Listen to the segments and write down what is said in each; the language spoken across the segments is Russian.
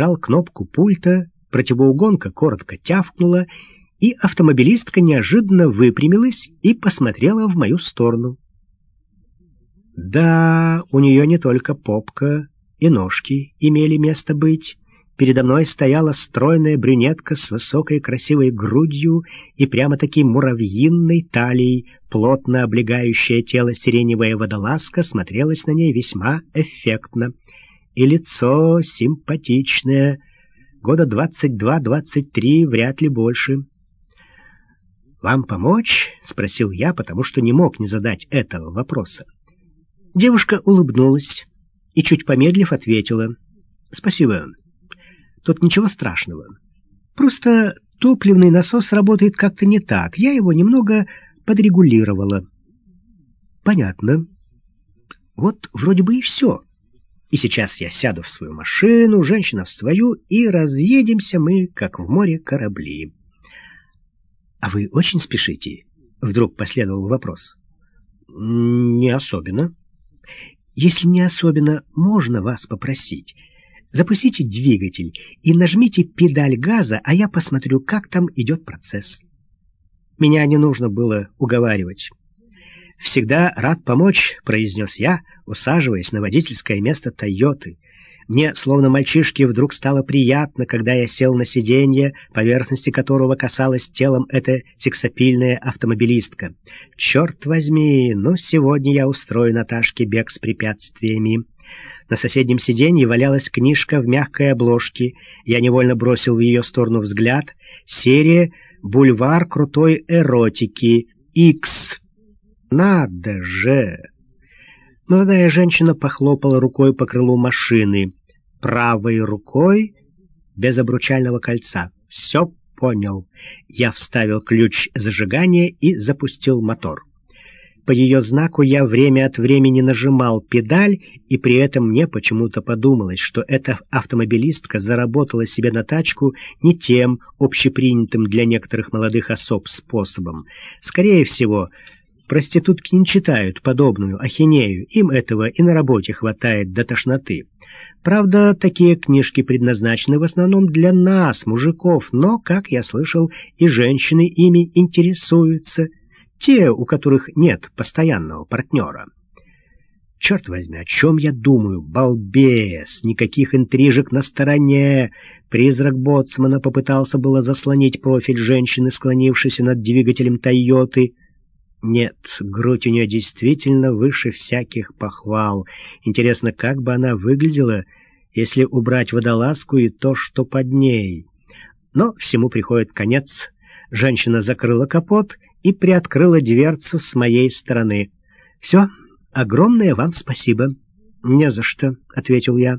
нажал кнопку пульта, противоугонка коротко тявкнула, и автомобилистка неожиданно выпрямилась и посмотрела в мою сторону. Да, у нее не только попка и ножки имели место быть. Передо мной стояла стройная брюнетка с высокой красивой грудью и прямо-таки муравьиной талией, плотно облегающее тело сиреневая водолазка смотрелась на ней весьма эффектно. И лицо симпатичное, года двадцать два-двадцать три, вряд ли больше. «Вам помочь?» — спросил я, потому что не мог не задать этого вопроса. Девушка улыбнулась и, чуть помедлив, ответила. «Спасибо. Тут ничего страшного. Просто топливный насос работает как-то не так. Я его немного подрегулировала». «Понятно. Вот вроде бы и все. И сейчас я сяду в свою машину, женщина в свою, и разъедемся мы, как в море корабли». «А вы очень спешите?» — вдруг последовал вопрос. «Не особенно». Если не особенно, можно вас попросить. Запустите двигатель и нажмите педаль газа, а я посмотрю, как там идет процесс. Меня не нужно было уговаривать. «Всегда рад помочь», — произнес я, усаживаясь на водительское место «Тойоты». Мне, словно мальчишке, вдруг стало приятно, когда я сел на сиденье, поверхности которого касалась телом эта сексапильная автомобилистка. Черт возьми, ну сегодня я устрою Наташке бег с препятствиями. На соседнем сиденье валялась книжка в мягкой обложке. Я невольно бросил в ее сторону взгляд. Серия «Бульвар крутой эротики. X. Надо же! Молодая женщина похлопала рукой по крылу машины правой рукой без обручального кольца. Все понял. Я вставил ключ зажигания и запустил мотор. По ее знаку я время от времени нажимал педаль, и при этом мне почему-то подумалось, что эта автомобилистка заработала себе на тачку не тем общепринятым для некоторых молодых особ способом. Скорее всего, проститутки не читают подобную ахинею, им этого и на работе хватает до тошноты. Правда, такие книжки предназначены в основном для нас, мужиков, но, как я слышал, и женщины ими интересуются, те, у которых нет постоянного партнера. Черт возьми, о чем я думаю? Балбес! Никаких интрижек на стороне! Призрак Боцмана попытался было заслонить профиль женщины, склонившейся над двигателем «Тойоты», нет, грудь у нее действительно выше всяких похвал. Интересно, как бы она выглядела, если убрать водолазку и то, что под ней. Но всему приходит конец. Женщина закрыла капот и приоткрыла дверцу с моей стороны. «Все, огромное вам спасибо». «Не за что», — ответил я.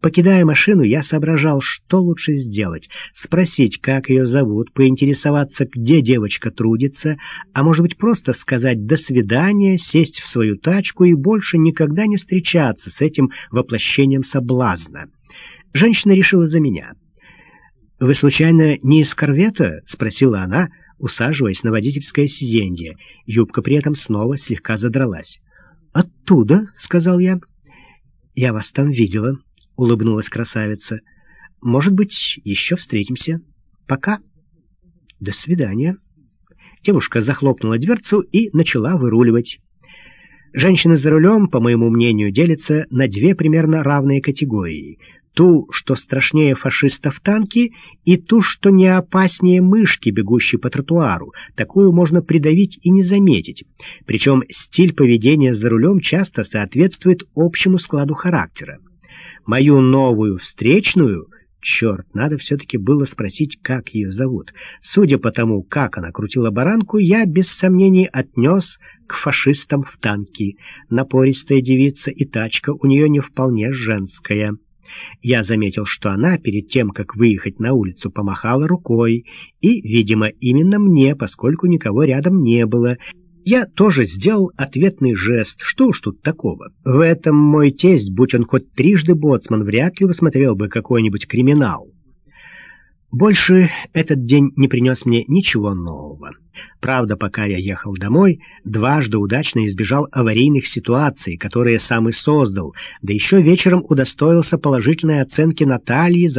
Покидая машину, я соображал, что лучше сделать. Спросить, как ее зовут, поинтересоваться, где девочка трудится, а может быть просто сказать «до свидания», сесть в свою тачку и больше никогда не встречаться с этим воплощением соблазна. Женщина решила за меня. «Вы, случайно, не из корвета?» — спросила она, усаживаясь на водительское сиденье. Юбка при этом снова слегка задралась. «Оттуда», — сказал я. «Я вас там видела» улыбнулась красавица. Может быть, еще встретимся. Пока. До свидания. Девушка захлопнула дверцу и начала выруливать. Женщины за рулем, по моему мнению, делятся на две примерно равные категории. Ту, что страшнее фашиста в танке, и ту, что не опаснее мышки, бегущей по тротуару. Такую можно придавить и не заметить. Причем стиль поведения за рулем часто соответствует общему складу характера мою новую встречную, черт, надо все-таки было спросить, как ее зовут. Судя по тому, как она крутила баранку, я без сомнений отнес к фашистам в танки. Напористая девица и тачка у нее не вполне женская. Я заметил, что она перед тем, как выехать на улицу, помахала рукой, и, видимо, именно мне, поскольку никого рядом не было, я тоже сделал ответный жест. Что уж тут такого? В этом мой тесть, будь он хоть трижды боцман, вряд ли высмотрел бы какой-нибудь криминал. Больше этот день не принес мне ничего нового. Правда, пока я ехал домой, дважды удачно избежал аварийных ситуаций, которые сам и создал, да еще вечером удостоился положительной оценки Натальи за